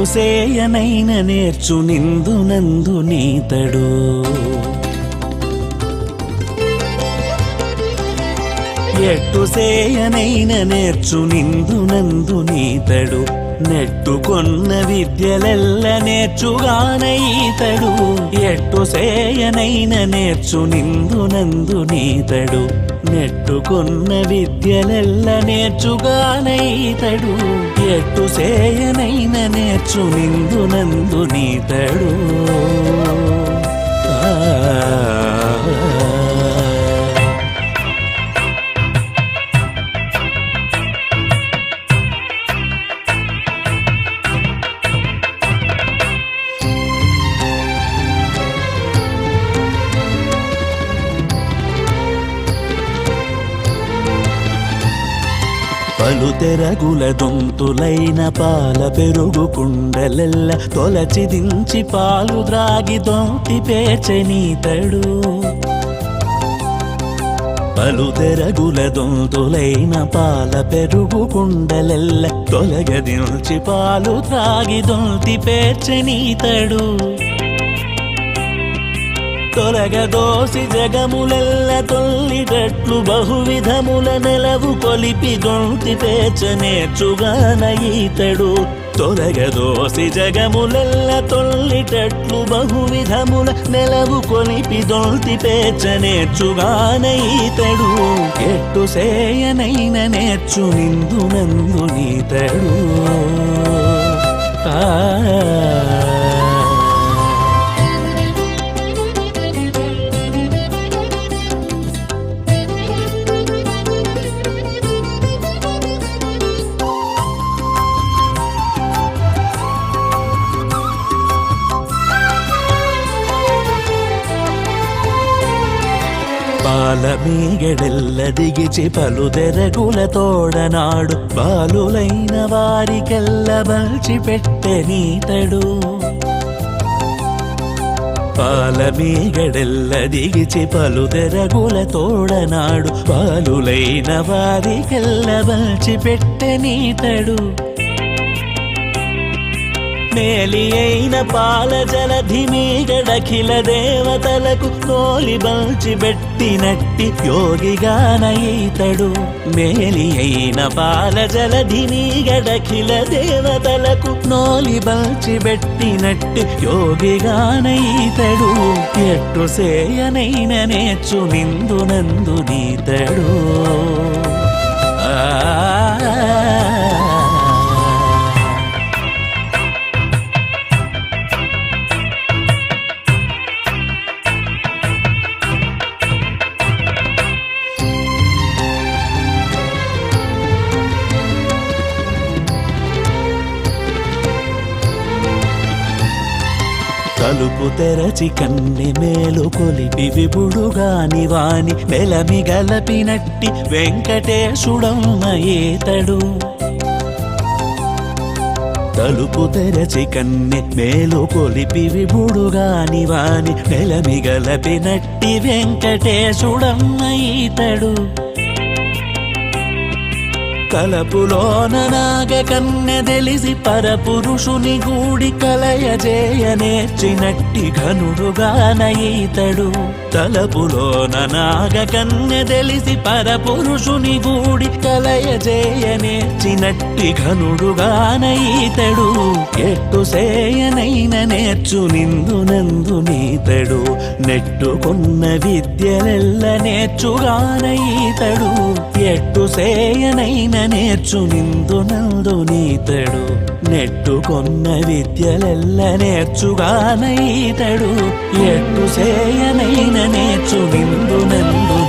చూసేయనైన నేర్చు నిందు నందు నీతడు. ఎట్టు సేయనైన నేర్చు నిందు నందు నీతడు. నెట్టుకొన్న విద్యలెల్ల నేర్చుగానీతడు ఎట్టు సేయనైన నేర్చు నిందు నందు నీతడు. నెట్టుకున్న విద్యలెల్ల నేర్చుగానైతడు ఎట్టు సేయనైన నేర్చు నిందు నందు నీతడు ఆ పలు తెరగుల దొంతులైన పాల పెరుగు కుండలెల్ల తొలచి దించి పాలు ద్రాగి దొంతి పేచనీతడు పలు తెరగుల దొంతులైన పాల పెరుగు కుండలెల్ల తొలగదించి పాలు త్రాగి దొంతి పేర్చనీతడు తొలగదోసి జగములెల్ల తొల్లిటట్లు బహువిధముల నెలవు కొలిపి గొంతి పేచ నేర్చుగాన ఈతడు. తొలగదోసి జగములెల్ల తొల్లిటట్లు బహువిధముల నెలవు కొలిపి దొల్తి పేచ నేర్చుగాన ఈతడు. ఎట్టు సేయనైన నేర్చు నిందు నందు నీతడు. ఆ పాలమీగడెల్లదిగిచి మీగడెల్ల పలుదెరగుల తోడనాడు బాలులైన వారికెల్ల బల్చి నీతడు. పాలమీగడెల్ల దిగిచి పలుదెరగుల తోడనాడు బాలులైన వారికెల్ల బల్చి నీతడు. మేలి పాల జలధి మీగడఖిల దేవతలకు కోలి బల్చి పెట్టినట్టి యోగిగాన ఈతడు మేలి అయిన పాల జలధి మీగడఖిల దేవతలకు నోలి బల్చి పెట్టినట్టి యోగిగాన ఈతడు ఎట్టు సేయనైన నేర్చు నిందు నందు నీతడు. ఆ తెరచి కన్నె మేలు కొలిపి విపుడుగాని వాని మెలమి గలపినట్టి వెంకటేశుడమ్మ ఏతడు తలుపు తెరచి కన్నె మేలు కొలిపి విభుడుగాని వాని మెలమి గలపినట్టి వెంకటేశుడమ్మ ఈతడు కలపులోన నాగ కన్నె తెలిసి పరపురుషుని గూడి కలయజేయ నేర్చినట్టి ఘనుడుగాన ఈతడు. తలపులోన నాగ కన్నె తెలిసి పరపురుషుని గూడి కలయజేయ నేర్చినట్టి ఘనుడుగాన ఈతడు. ఎట్టు సేయనైన నేర్చు నిందు నందు నీతడు. నెట్టుకున్న విద్యలెల్ల నేర్చుగానయితడు ఎట్టు సేయనైన నేర్చు నిందు నందు నీతడు. నెట్టుకొన్న విద్యలెల్ల నేర్చుగానైతడు ఎట్టు సేయనైన నేర్చు నిందు నందు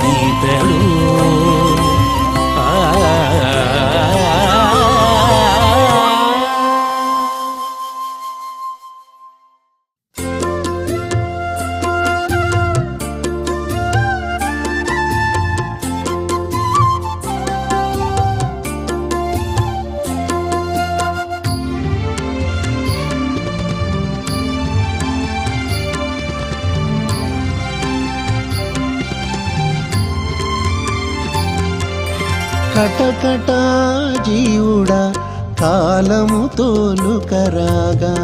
కటకట జీవుడా కాలము తోలుకరాగా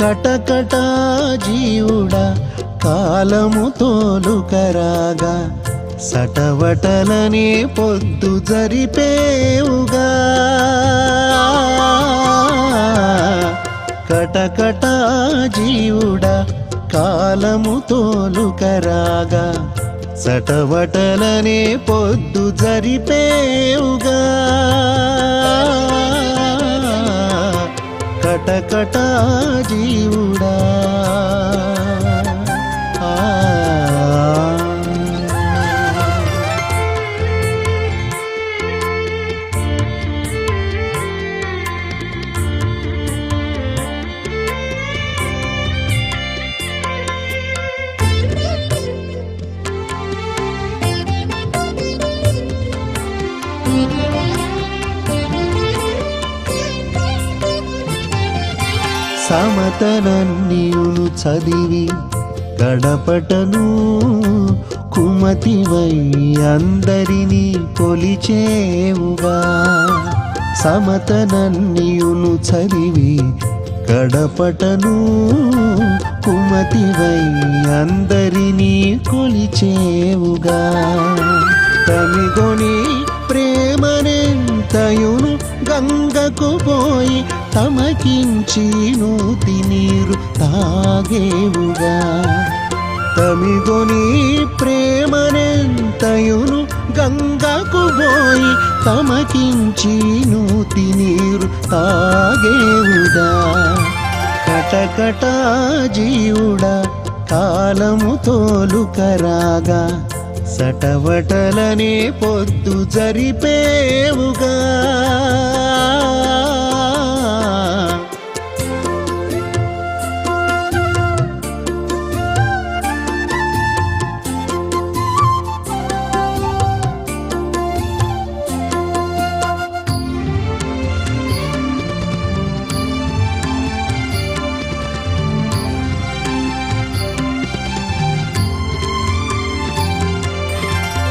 కటకట జీవుడా కాలము తోలుకరాగా సటవటలనే పొద్దు జరిపేవుగా. కటకట జీవుడా కాలము తోలుకరాగా సటవటలనే పొద్దు జరిపేవుగా. కటకటా జీవుడా సమతనన్నీయును చదివి గడపటను కుమతివై అందరినీ కొలిచేవుగా. సమతనన్నీయును చదివి గడపటను కుమతివై అందరినీ కొలిచేవుగా. తమిగొని ప్రేమనెంతయును గంగకు పోయి తమకించి నూతి నీరు తాగేవుగా. తమిగొని ప్రేమనెంతయును గంగకు పోయి తమకించి నూతి నీరు తాగేవుగా. కటకటా జీవుడా కాలము తోలుకరాగా. తటవటలనే పొద్దు జరిపేవుగా.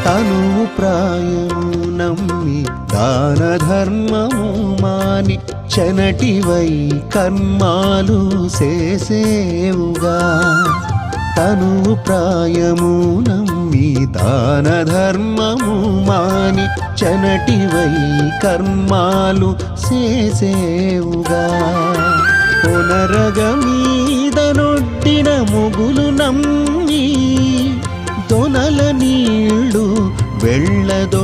తనువు ప్రాయము నమ్మి దాన ధర్మము మాని చెనటివై కర్మాలు చేసేవుగా. తనువు ప్రాయము నమ్మి దాన ధర్మము మాని చెనటివై కర్మాలు చేసేవుగా. పునరగ మీద నొడ్డిన ముగులు నమ్మి వెళ్ళదోసేవుగా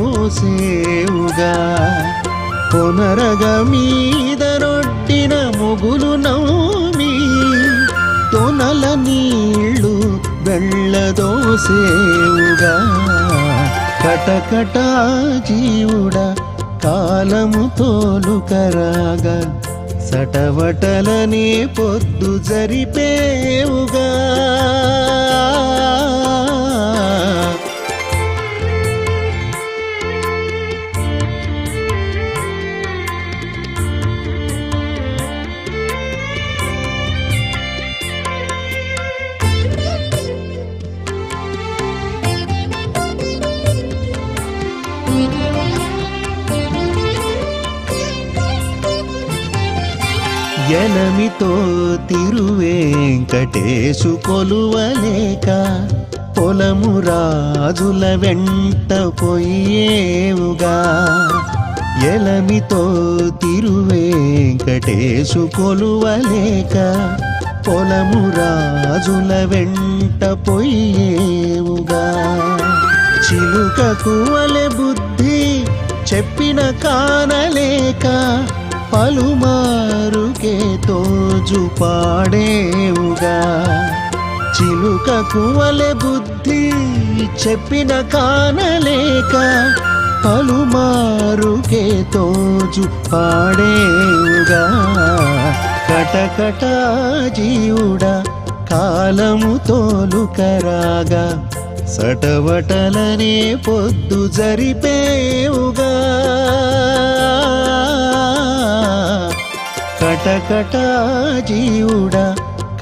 పునరగ మీద రొట్టిన ముగులు నౌమి తొనల నీళ్ళు వెళ్ళదోసేవుగా కటకటా జీవుడ కాలము తోలుకరాగా. సటవటలనే పొద్దు జరిపేవుగా ఎనమితో తిరువేంకటేశు కొలువలేక పొలము రాజుల వెంట పోయేవుగా ఎలమితో తిరువేంకటేశు కొలువలేక పొలము రాజుల వెంట పోయేవుగా చిలుకకు వలె బుద్ధి చెప్పిన కానలేక పలుమారుకే తోజు పాడేవుగా. చిలుక కువలె బుద్ధి చెప్పిన కానలేక పలుమారుకే తోజు పాడేవుగా. కటకట జీవుడా కాలము తోలుకరాగా సటవటలనే పొద్దు జరిపేవుగా. కటకట జీవుడ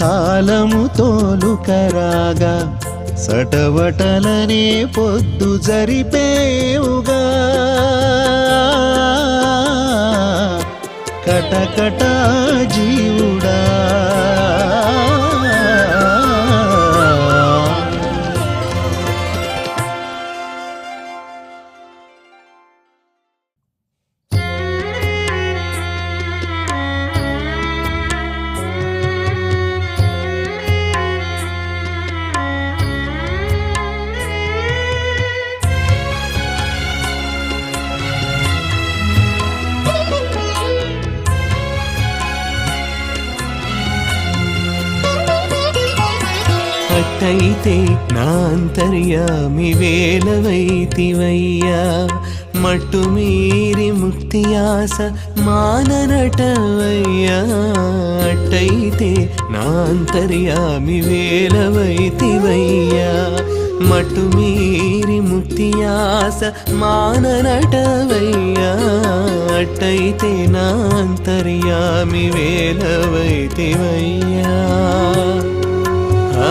కాలము తోలుకరాగా సటవటలనే పొద్దు జరిపేవుగా. కటకట జీవు అట్టయితే నా అంతర్యామి వేలవైతివయ్యా మట్టు మీరి ముక్తి ఆశ మాననటవయ్యా అట్టయితే నా అంతర్యామి వేలవైతివయ్యా మట్టు మీరి ముక్తి ఆశ మాననటవయ్యా అట్టయితే నా అంతర్యామి వేలవైతివయ్యా ఆ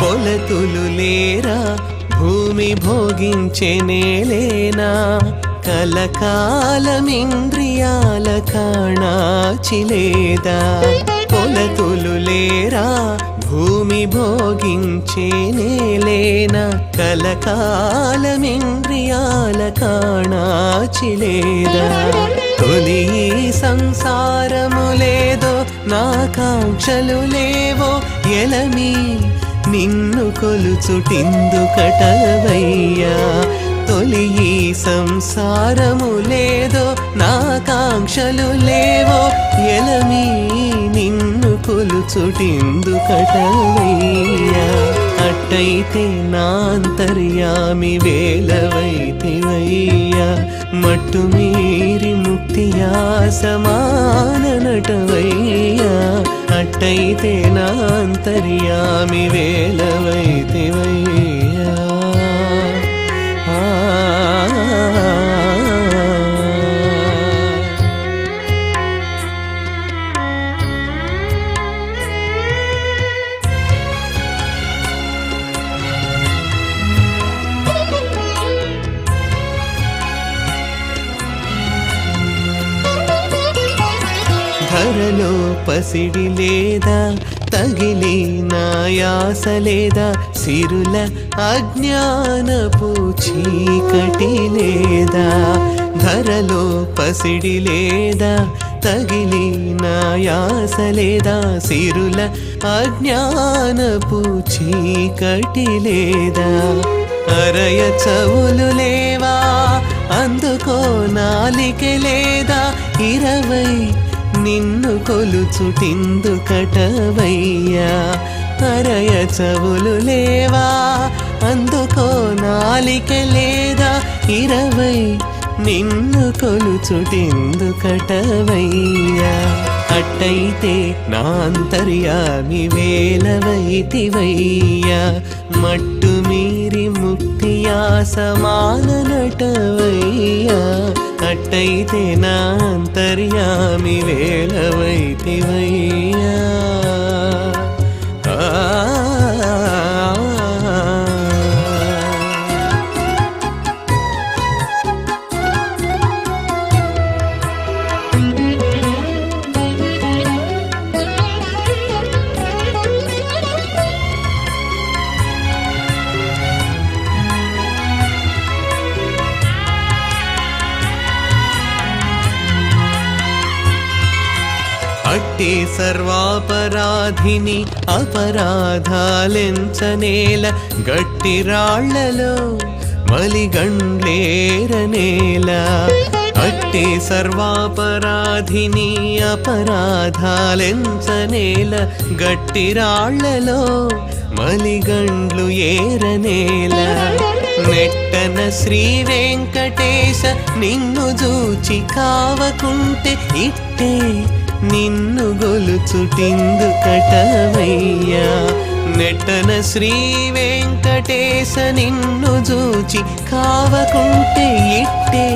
పొలతులు లేరా భోగించే నేలేనా కలకాలమింద్రియాల కాణాచిలేదా పొలతులు లేరా? భూమి భోగించే నేలేనా కలకాలమింద్రియాల కాణాచిలేదా తొలి సంసారము లేదో నా కాంక్షలు లేవో ఎలమీ నిన్ను కొలుచుటిందు కటవయ్యా తొలి ఈ సంసారము లేదో నా కాంక్షలు లేవో ఎలమీ నిన్ను కొలుచుటిందు కటవయ్యా అట్టయితే నాంతర్యామి వేలవైతివయ్యా మట్టు మీరి ముక్తియా సమాన నటవయ్యా. అట్టయితే నాంతర్యామి వేలవైతివయ్యా. ఆ పసిడి లేదా తగిలి నాయాస లేదా సిరుల అజ్ఞానపు చీకటి లేదా ధరలో పసిడి లేదా తగిలి నాయాస లేదా సిరుల అజ్ఞానపు చీకటి లేదా. అరయ చవులు లేవా అందుకో నాలిక లేదా ఇరవై నిన్ను కొలుచుటిందు కటవయ్యా. అరయ చవులు లేవా? అందుకో నాలిక లేదా? ఇరవై. నిన్ను కొలుచుటిందు కటవయ్యా. అట్టయితే నాంతర్యామి వేలవైతివయ్యా. మట్టు మీరి ముక్తియా సమాన నటవయ్యా. నాంతర్యామి వేలవైతివయ్యా ఆ వ్యాధిని అపరాధాలెంచనేల గట్టి రాళ్ళలో మలిగండ్లేరనేల అట్టి సర్వాపరాధిని అపరాధాలెంచనేల గట్టి రాళ్ళలో మలిగండ్లు ఏరనేల నెట్టన శ్రీ వెంకటేశ నిన్ను జూచి కావకుంటే ఇట్టే నిన్ను గొలుచుటిందు కటవయ్యా నెట్టన శ్రీ వెంకటేశ నిన్ను చూచి కావకుంటే ఇట్టే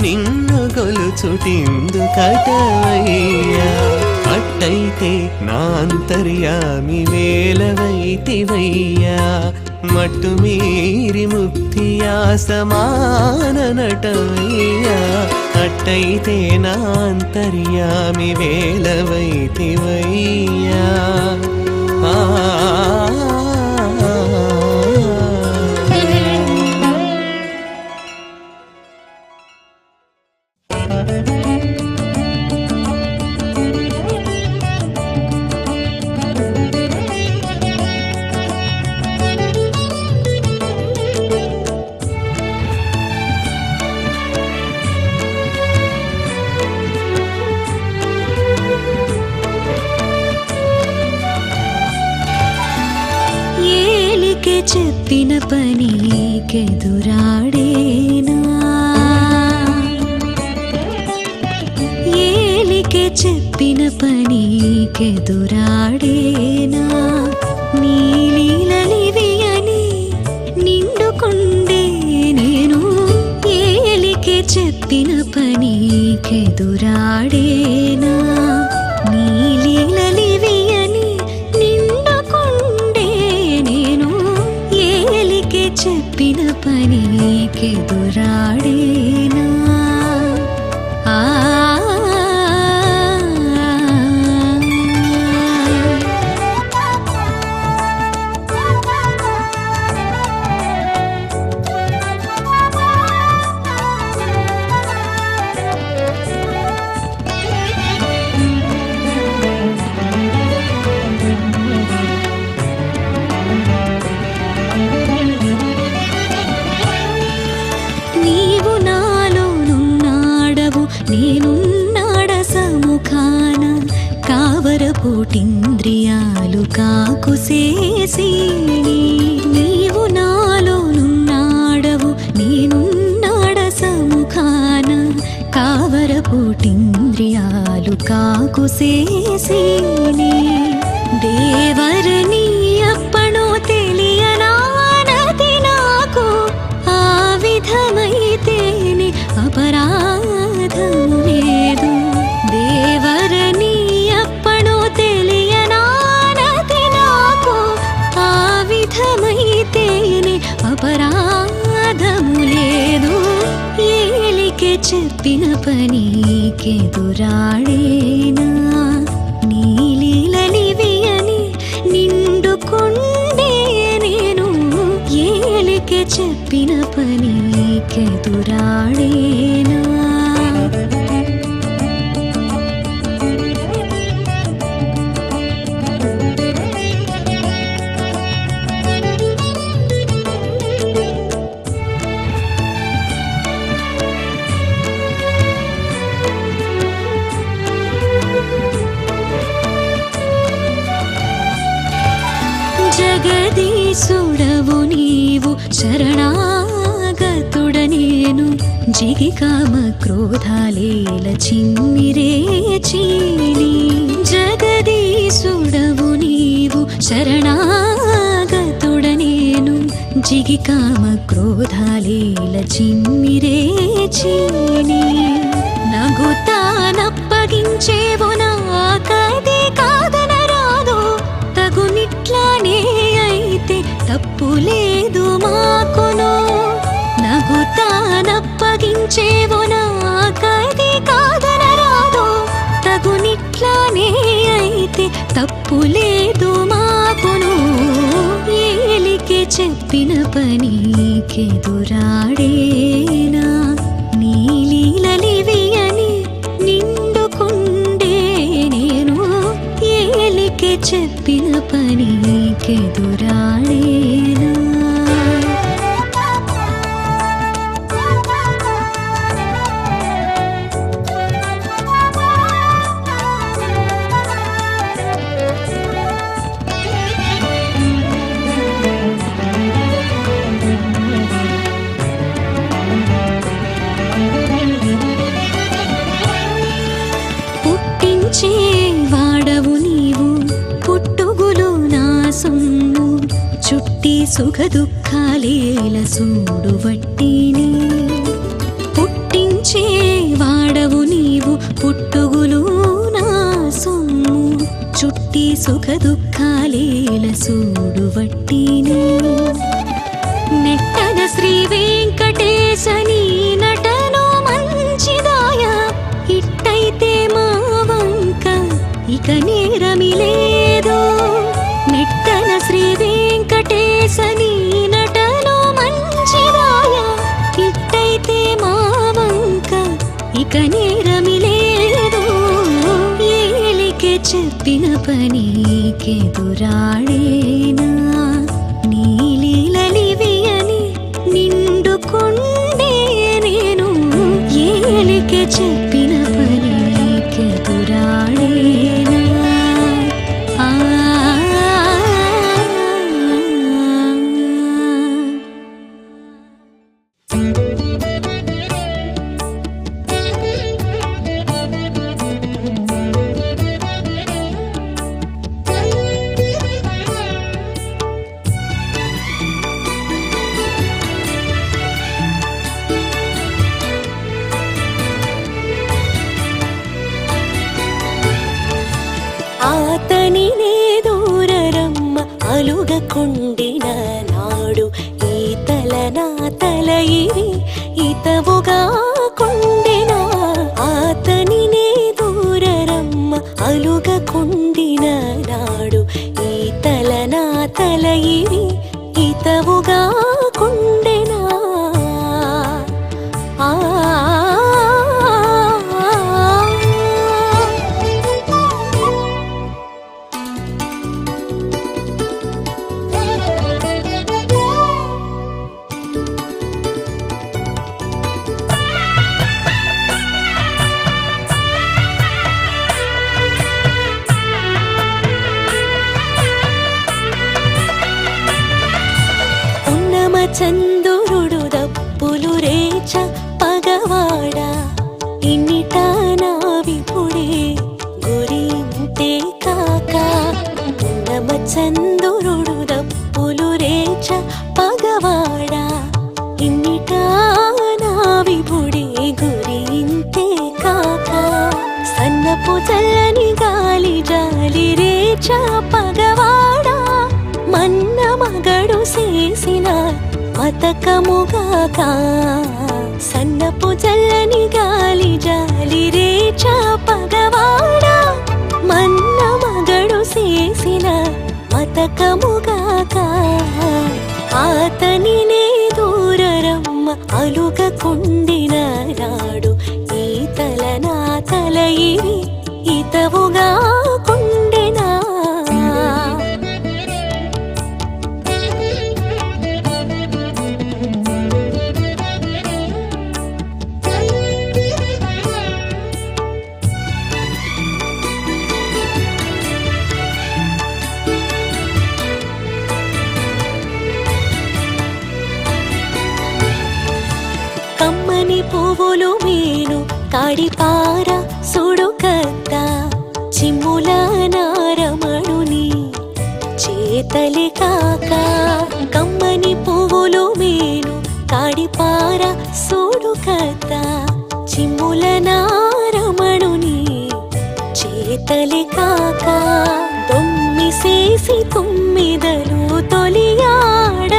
నిన్ను గొలుచుటిందు కటవయ్యా అట్టయితే నా అంతర్యామి వేలవైతివయ్యా. మట్టు మీరి ముక్తియా సమాన నటవయ్యా అట్టయితే నాంతర్యామి వేలవైతివయ్యా ఆ కోటింద్రియాలు కాకుసేసి దేవరని పనికెదురాడేనా నీలీలలివి నిండుకుండే నేను. ఏలికే చెప్పిన పనికెదురాడేనా జగదీశుడవు జిగి కామ క్రోధాలేల చిమ్మిరే జగదీశుడవు నీవు శరణాగతుడ నేను జిగి కామ క్రోధాలేల చిమ్మిరే చెప్పిన పనికెదురాడేనా నీలీలలివి అని నిండుకుండే నేను ఏలికి చెప్పిన పనికెదురాడేనా के दुराणेन 曾 జన్ముల నారమణుని చేతలి కాక కమ్మని పువ్వులు మేను కాడిపార సూడు కథ చిమ్ముల నారమణుని చేతలి కాక తొమ్మి చేసి తొమ్మిదలు తొలియాడవైరుల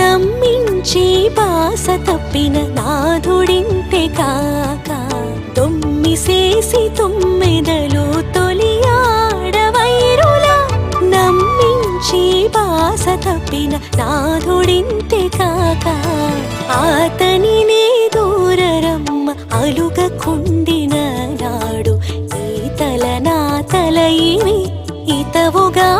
నమ్మించి బాస తప్పిన నాథుడింతెగా విసేసి తొమ్మిదలు తొలి ఆడవైరులా నమ్మించి బాస తప్పిన నాథుడింతే కాక ఆతని నే దూరరమ్మ అలుగకుండిన నాడు ఈ నా తల ఇవి ఇతవుగా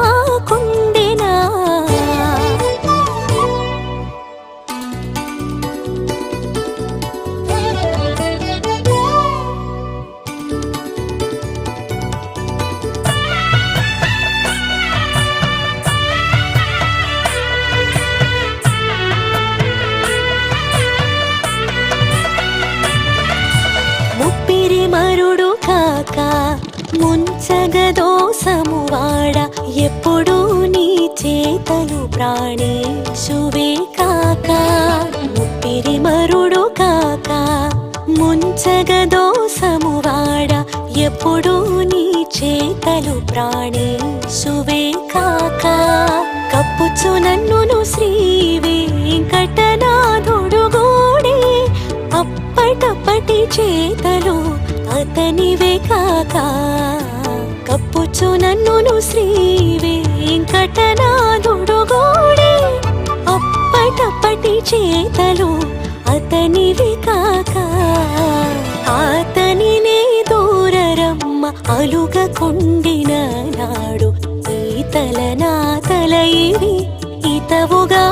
చేతలు ప్రాణేశువే కాక ముప్పిరి మరుడు కాక ముంచగదోసము ఎప్పుడూ ఎప్పుడు నీ చేతలు ప్రాణేశువే కాక. కప్పుచు నన్నును శ్రీ వెంకటనాథుడు గోడే అప్పటప్పటి చేతలు అతనివే కాక. కప్పుచు నన్నును శ్రీ వెంకటనాథుడు చేతలు అతనివి కాక. అతనినే దూరరమ్మ అలుగ కొండిన నాడు ఈతల నా తల ఇవి ఇతవుగా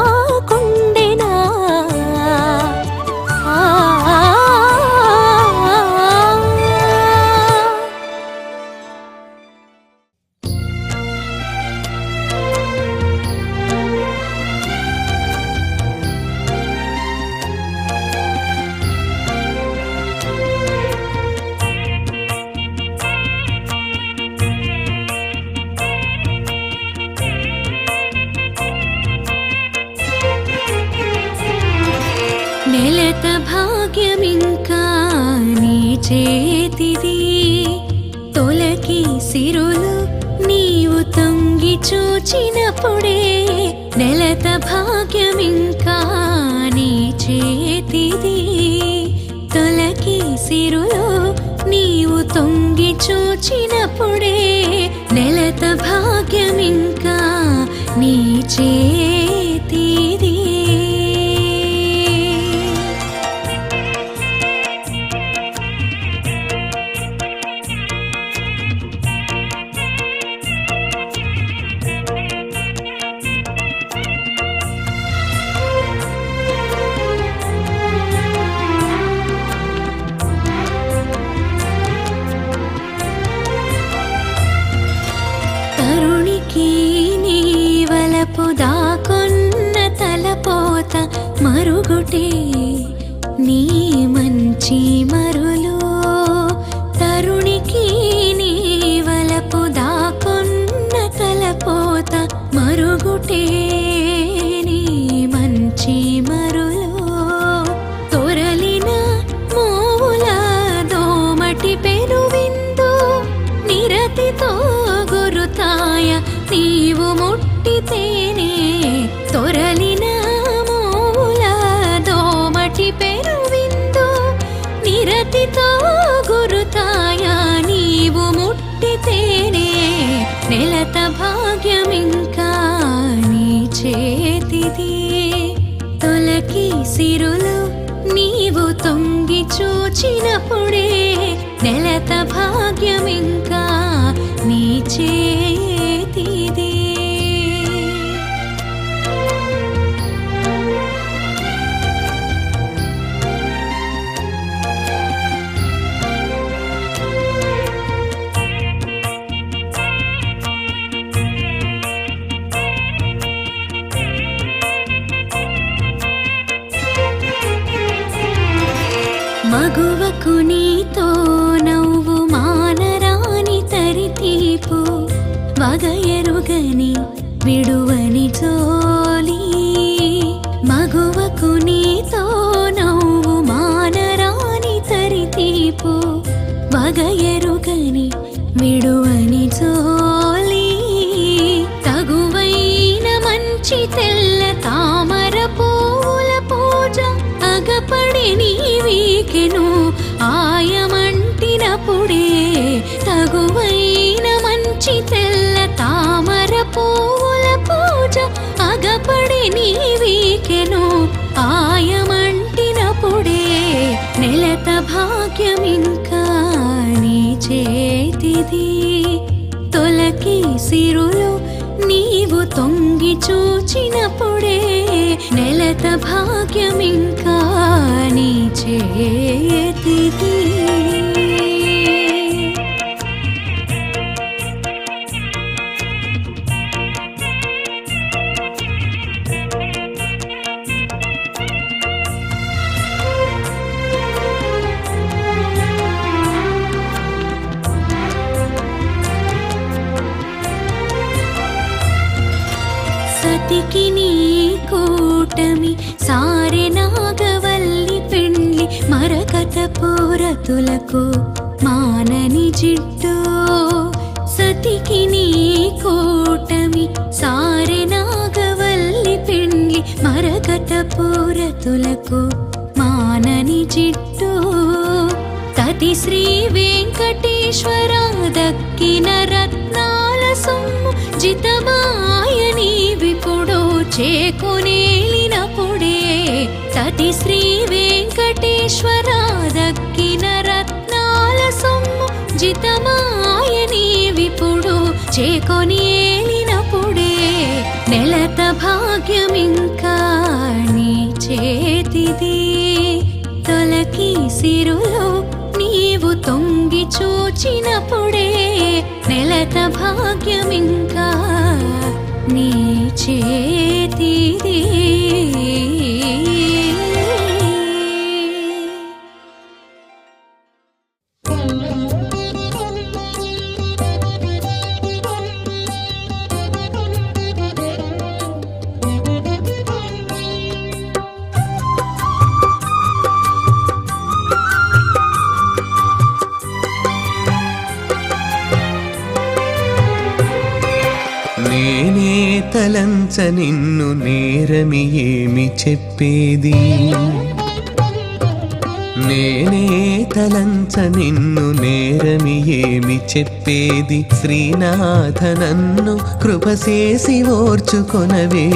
తొలకి మగువకు నీతో నవ్వు మానరాని తరితీపు. వగయరుగని విడువని జోలి. మగువకు నీతో నవ్వు మానరాని తరితీపు. వగయరుగని విడువని జోలి. తగువైన మంచి తెల్ల తామర పూల పూజ అగపడి నీవీకెను ఆయమంటినప్పుడే తగువైన మంచి తెల్ల తామర పూల పూజ అగపడి నీవీకెను ఆయమంటినప్పుడే నెలత భాగ్యమింకా నీ చేతిది. తొలకి సిరులు నీవు తొంగి చూచినప్పుడే నెలత భాగ్యమింకా నీ పూరతులకు మానని జిడ్డు. సతికి నీ కోటమి సారె నాగవల్లి పెండ్లి మరకత పూరతులకు మానని జిడ్డు. తతి శ్రీ వెంకటేశ్వర దక్కిన రత్నాల సొమ్ము జితమాయని నీవిప్పుడు చేకునేలినప్పుడే సతి శ్రీ వెంకటేశ్వర దక్కిన రత్నాల సొమ్ము జితమాయ విపుడు చేకొని ఏలినప్పుడే నెలత భాగ్యమింకా నీ చేతిది తొలకి సిరులో నీవు తొంగి చూచినప్పుడే నెలత భాగ్యమింకా నీ చేతిది. తలంచ నిన్ను నేరమి ఏమి చెప్పేది? నేనే తలంచ నిన్ను నేరమి ఏమి చెప్పేది? శ్రీనాథ నన్ను కృపసేసి ఓర్చుకొనవే.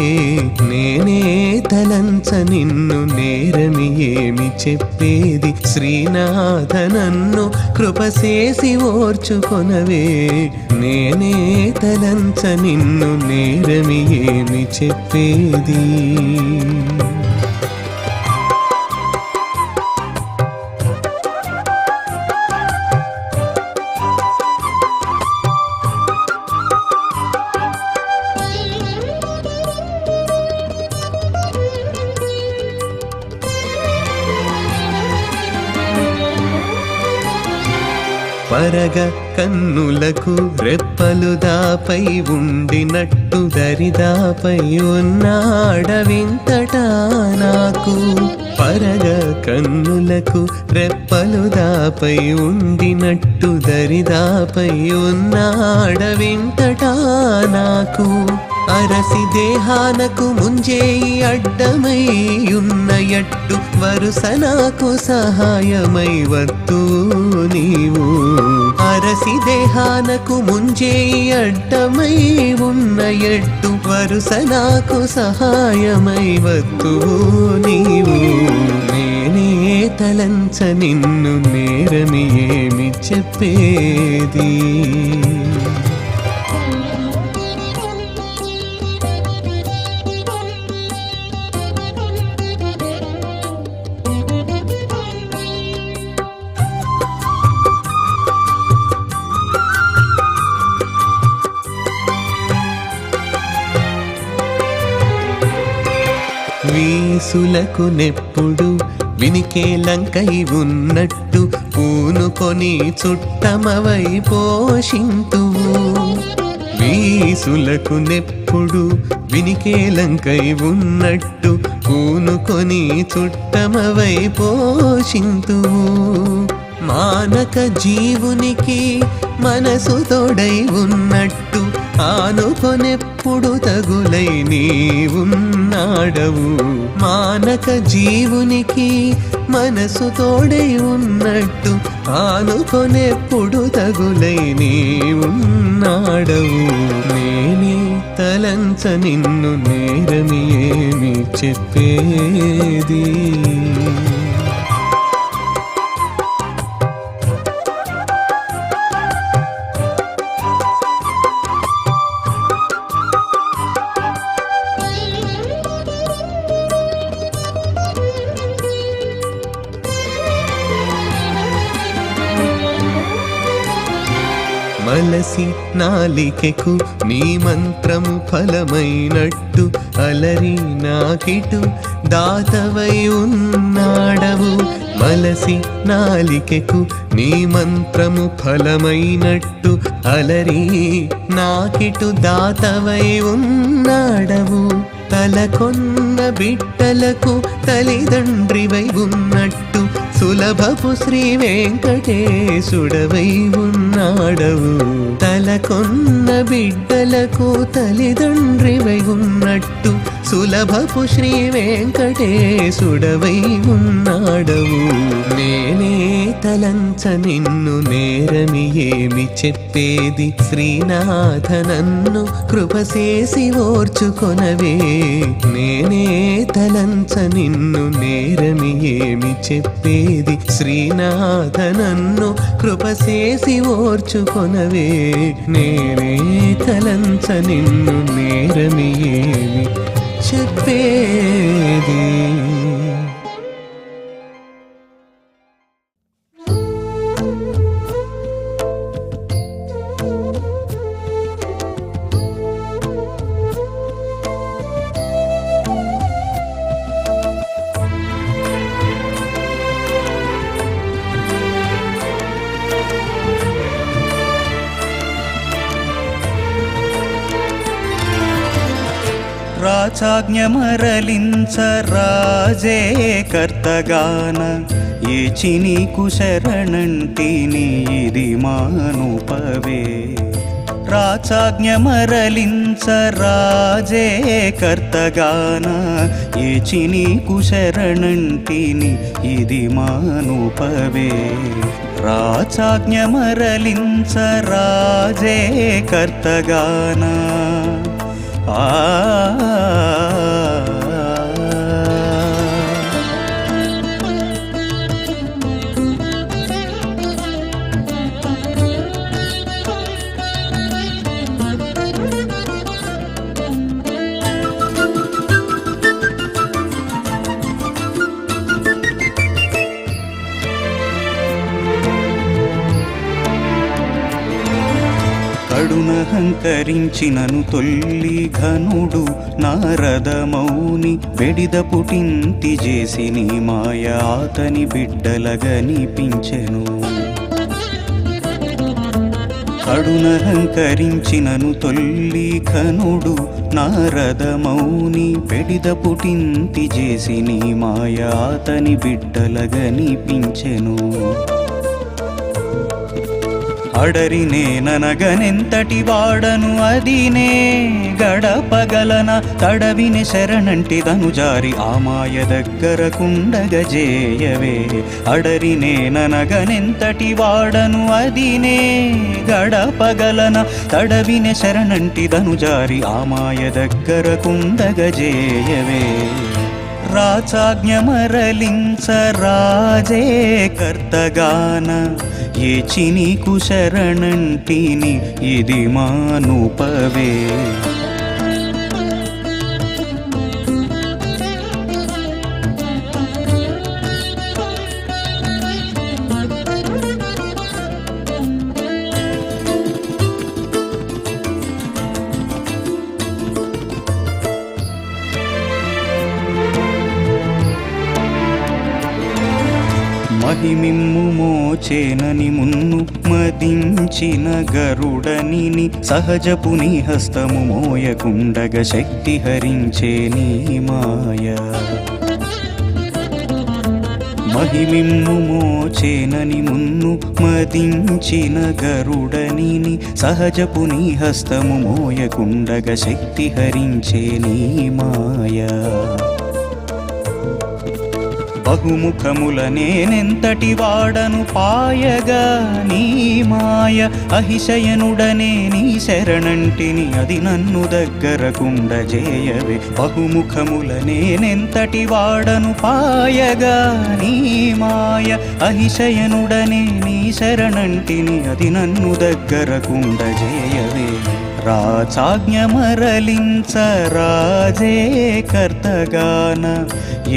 నేనే తలంచ నిన్ను నేరమి ఏమి చెప్పేది? శ్రీనాథ నన్ను కృపసేసి ఓర్చుకొనవే. నేనే తలంచ నిన్ను నేరమి ఏమి చెప్పేది? పరగ కన్నులకు రెప్పలు దాపై ఉండినట్టు దరిదాపై ఉన్నాడవింతట నాకు. పరగ కన్నులకు రెప్పలు దాపై ఉండినట్టు దరిదాపై ఉన్నాడవింతట నాకు. అరసి దేహానకు ముంజేయి అడ్డమై వరుస నాకు సహాయమై వత్తు నీవు. అరసి దేహానకు ముంజేయి అడ్డమై ఉన్నయట్టు వరుస నాకు సహాయమై వత్తు నీవు. నేనే తలంచ నిన్ను నేరమి ఏమి చెప్పేది. వీసులకు నెప్పుడు వినికే లంకై ఉన్నట్టు పూనుకొని చుట్టమవై పోషింతువు వీసులకు నెప్పుడు వినికేలంకై ఉన్నట్టు పూనుకొని చుట్టమవై పోషింతువు మానక జీవునికి మనసు తోడై ఉన్నట్టు ఆనుకొనెప్పుడు తగులై నీవున్నాడవు మానక జీవునికి మనసు తోడై ఉన్నట్టు ఆనుకొనెప్పుడు తగులై నీవున్నాడవు నేనే తలంచ నిన్ను నేరమి ఏమి చెప్పేది. నాలికెకు నీ మంత్రము ఫలమైనట్టు అలరి నాకిటు. దాతవై ఉన్నాడవు మలసి నాలికెకు నీ మంత్రము ఫలమైనట్టు అలరి నాకిటు. దాతవై ఉన్నాడవు తలకొన్న బిడ్డలకు తల్లిదండ్రివై ఉన్నట్టు సులభపు శ్రీ వెంకటేశుడవై ఉన్నాడవు. తలకొన్న బిడ్డలకు తల్లిదండ్రివై ఉన్నట్టు సులభపు శ్రీ వెంకటేశుడవై ఉన్నాడవు. నేనే తలంచ నిన్ను నేరమి ఏమి చెప్పేది? శ్రీనాథ నన్ను కృపసేసి ఓర్చుకొనవే. నేనే తలంచ నిన్ను నేరమి ఏమి చెప్పేది? శ్రీనాథ నన్ను కృపసేసి ఓర్చుకొనవే. నేనే కలంచ నిన్ను నేరమి ఏమి చెప్పేది? రాచాజ్ఞ మరలించ రాజే కర్తగాన ఏచి నీకు శరణంటిని ఇది మానుపవే. రాచాజ్ఞ మరలించ రాజే కర్తగాన ఏచి నీకు శరణంటిని ఇది మానుపవే. రాచాజ్ఞ మరలించ రాజే కర్తగానా ఆ కడునహంకరించినను తొల్లి ఘనుడు నారద మౌని వెడిద పుటింతి చేసి నీ మాయ అతని బిడ్డలగనిపించెను కడునహంకరించినను తొల్లి ఘనుడు నారద మౌని వెడిద పుటింతి చేసి నీ మాయ అతని బిడ్డలగనిపించెను అడరి నేననగనెంతటి వాడను అదినే గడపగలన తడవిని శరణంటిదను జారి ఆ మాయ దగ్గర కుండగజేయవే. అడరినే ననగనెంతటి వాడను అదినే గడపగలన తడవిని శరణంటిదను జారి ఆ మాయ దగ్గర కుండగజేయవే. రాచాజ్ఞ మరలించ రాజే కర్తగాన ఏ నీకు శరణంటిని ఇది మానుపవే. చేనని మున్ను మదించిన గరుడని సహజపు నీ హస్తము మోయకుండగ శక్తి హరించే నీ మాయ. మహిమిమ్ము మోచేనని మున్ను మదించిన గరుడని సహజపు నీ హస్తము మోయకుండగ శక్తి హరించే నీ మాయా. బహుముఖముల నేనెంతటి వాడను పాయగా నీ మాయ అహిశయనుడనే నీ శరణంటిని అది నన్ను దగ్గరకుండ చేయవే బహుముఖముల నేనెంతటి వాడను పాయగా నీ మాయ అహిశయనుడనే నీ శరణంటిని అది నన్ను దగ్గరకుండ చేయవే రాజాజ్ఞ మరలించ రాజే కర్తగాన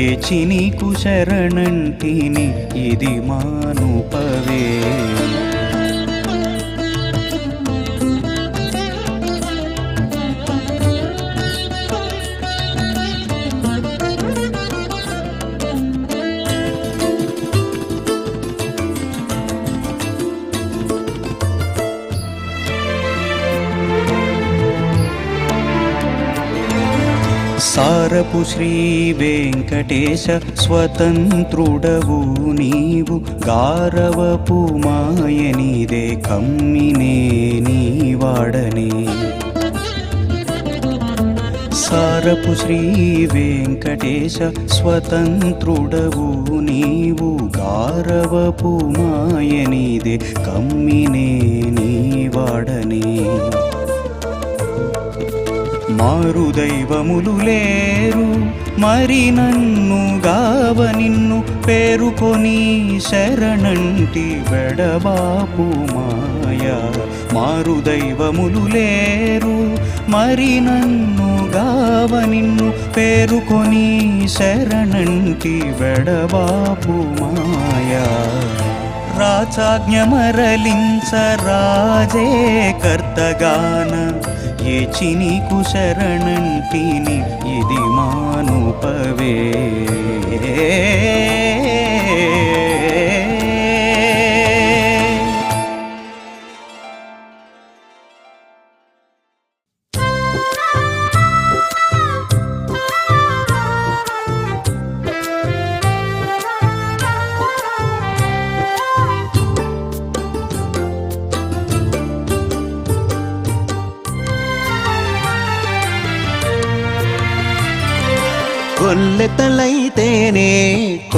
ఏ చిని కుశరణంటిని ఇది మానుపవే. సారపు శ్రీ వెంకటేశ స్వతంత్రుడవు నీవు గారవపు మాయనిదే కమ్మినే నీవాడనే సారపు శ్రీ వెంకటేశ స్వతంత్రుడవు నీవు గారవపు మాయనిదే కమ్మినే నీవాడనే మారు దైవములు లేరు. మరి నన్ను గావ నిన్ను పేరుకొని శరణంటి వెడబాపు మాయ. మారు దైవములు లేరు. మరి నన్ను గావ నిన్ను పేరుకొని శరణంటి వెడబాపు మాయా. రాజాజ్ఞ మరలించ రాజే కర్తగాన. ఏచి నీకు శరణంటిని ఇది మానుపవే.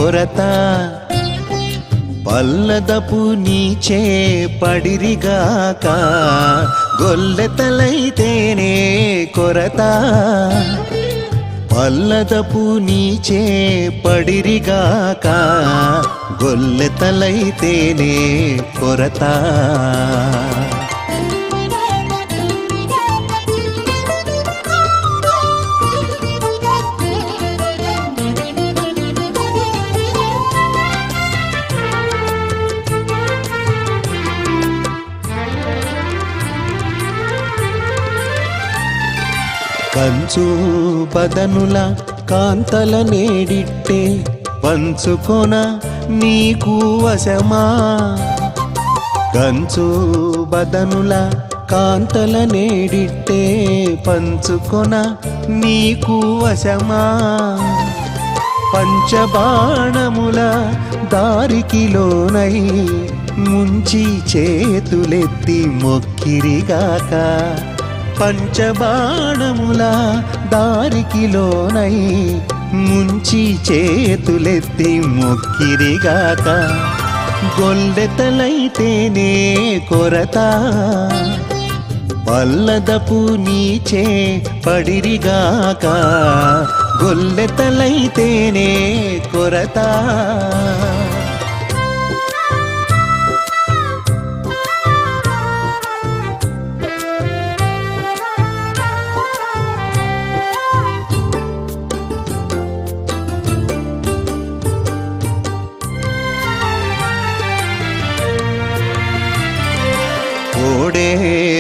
కొరత. పల్లదపు నీచే పడిరిగాక. గొల్లెతలైతేనే కొరత. పల్లదపు నీచే పడిరిగాక. గొల్లెతలైతేనే కొరత. కంచు బదనుల కాంతల నేడిట్టే పంచుకొన నీకు వశమా? కంచు బదనుల కాంతల నేడిట్టే పంచుకొన నీకు వశమా? పంచబాణముల దారికిలోనై ముంచి చేతులెత్తి మొక్కిరిగాక పంచబాణములా దారికిలోనై ముంచి చేతులెత్తి మొక్కిరిగాక. గొల్లెతలైతేనే కొరత. పల్లదపు నీచే పడిరిగాక. గొల్లెతలైతేనే కొరత.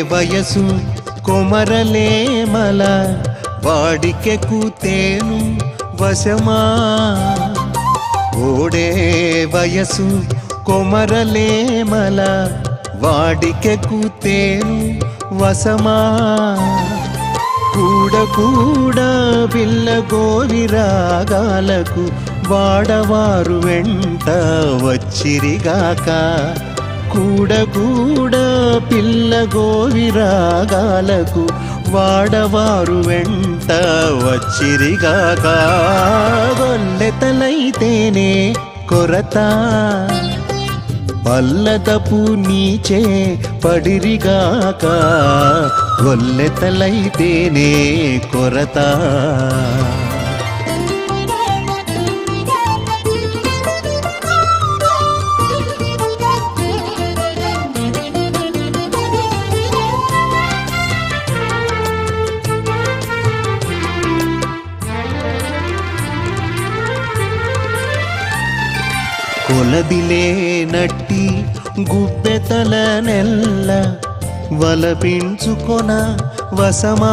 వయసు కొమరలేమల వాడికెక్కుతేను వశమా. ఓడే వయసు కొమరలేమల వాడికెక్కుతేను వశమా. కూడ కూడ పిల్ల గోరి రాగాలకు వాడవారు వెంట వచ్చిరిగాక. కూడ కూడ పిల్ల గోవి రాగాలకు వాడవారు వెంట వచ్చిరిగాక. గొల్లెతలైతేనే కొరత. పల్లదపు నీచే పడిరిగాక. గొల్లెతలైతేనే కొరత. కొలదిలే నట్టి గుబ్బెతల నెల్ల వలపించుకొన వసమా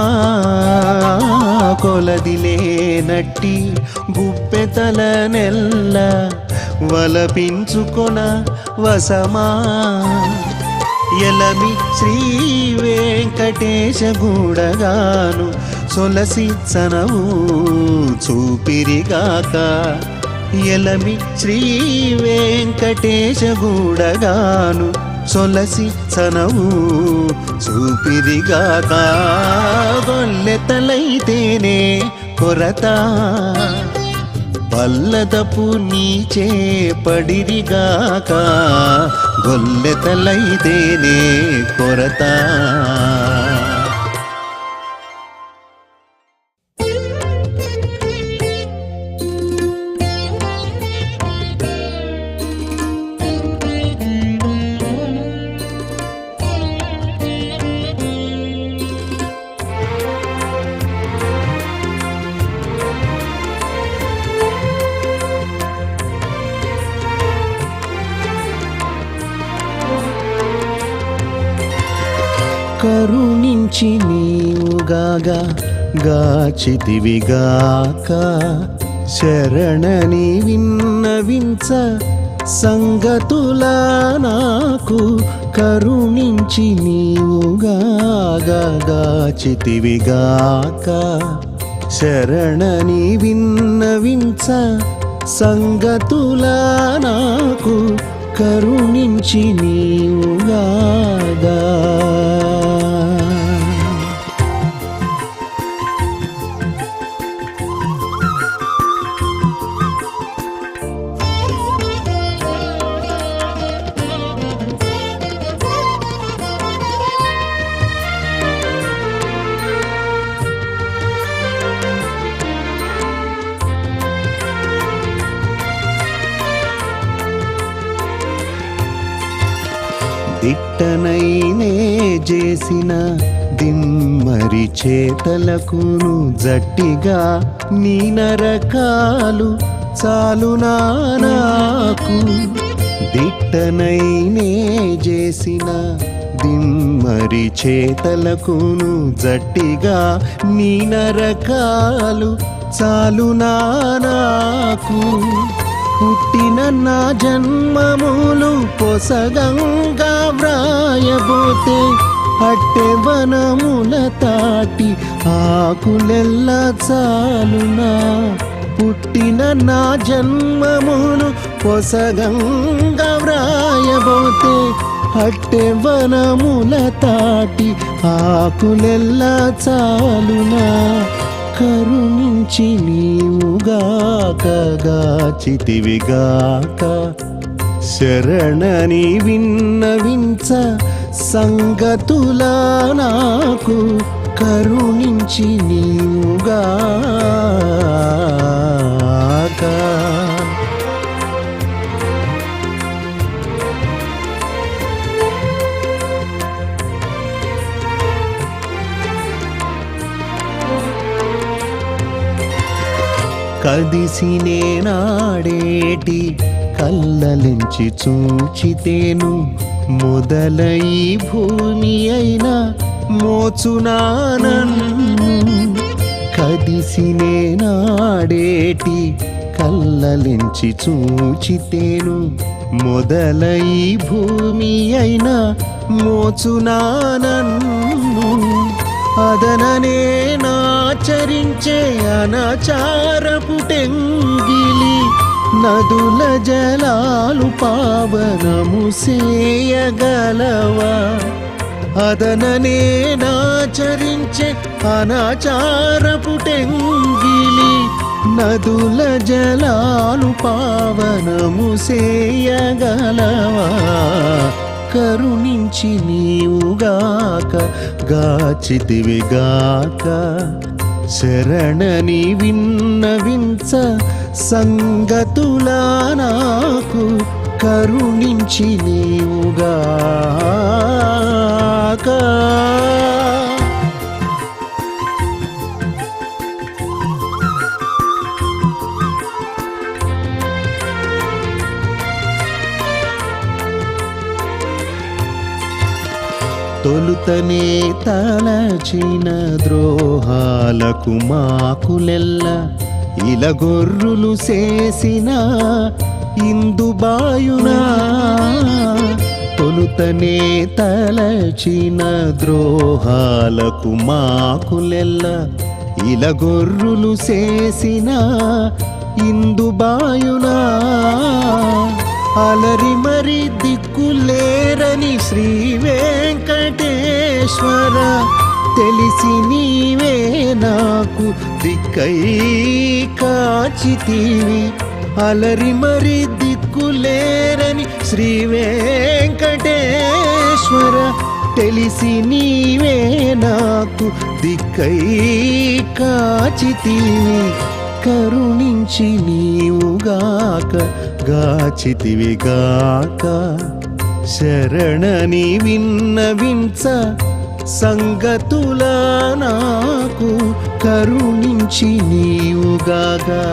కొలదిలే నట్టి గుబ్బెతల నెల్ల వలపించుకొన వసమా ఎలమి శ్రీ వెంకటేశ గూడగాను సొలసి చనవు చూపిరిగాక ఎలమి శ్రీ వెంకటేశ గూడగాను సొలసి చనవు చూపిరిగాక గొల్లెతలైతేనే కొరత. పల్లదపు నీచే పడిరిగాక గొల్లెతలైతేనే కొరత. చితివిగాక శరణని విన్నవించ సంగతుల నాకు కరుణించి నీవుగాగా గాచితివిగాక శరణని విన్నవించ సంగతుల నాకు కరుణించి నీవుగాగా చేసిన దిమ్మరి చేతలకును జట్టిగా నీ నరకాలు చాలు నాకు. దిట్టనైనే చేసిన దిమ్మరి చేతలకును జట్టిగా నీ నరకాలు చాలు నాకు. పుట్టిన నా జన్మములు పొసగంగా వ్రాయబోతే అట్టె వనముల తాటి ఆకులెల్ల చాలునా. పుట్టిన నా జన్మమును పొసగంగా వ్రాయబోతే అట్టె వనముల తాటి ఆకులెల్ల చాలునా. కరుణించి నీవుగాక గాచితివిగాక శరణని విన్నవించ సంగతుల నాకు కరుణించి నీవుగాక కదిసినే నాడేటి కల్లలించి చూచితేను మొదలై భూమి అయినా మోచునానన్. కదిసినే నాడేటి కల్లలించి చూచితేను. మొదలై భూమి అయినా మోచునానన్ను అదననే నాచరించే అనాచారపు టెంగిలి నదుల జలాలు పావనము సేయగలవా? అదననే నాచరించే అనాచారపు నదుల జలాలు పావనము సేయగలవా? కరుణించి నీవుగాక గాచితివిగాక శరణని విన్నవించ సంగతుల నాకు కరుణించి నీవుగాక. తొలుతనే తలచిన ద్రోహాలకు మాకులెల్ల ఇలగొర్రులు చేసిన ఇందుబాయునా తొలుతనే తలచిన ద్రోహాలకు మాకులెల్ల. ఇలగొర్రులు చేసిన ఇందుబాయునా అలరి మరి దిక్కులేరని శ్రీ వెంకటేశ్వర. తెలిసి నీవే నాకు దిక్కై కాచితీవి. అలరి మరి దిక్కులేరని శ్రీ వెంకటేశ్వర తెలిసి నీవే నాకు దిక్కై కాచితీవి. కరుణించి నీవుగాక గాచితివిగాక శరణని విన్న విన్నవించ సంగతుల నాకు కరుణించి నీవుగాగా.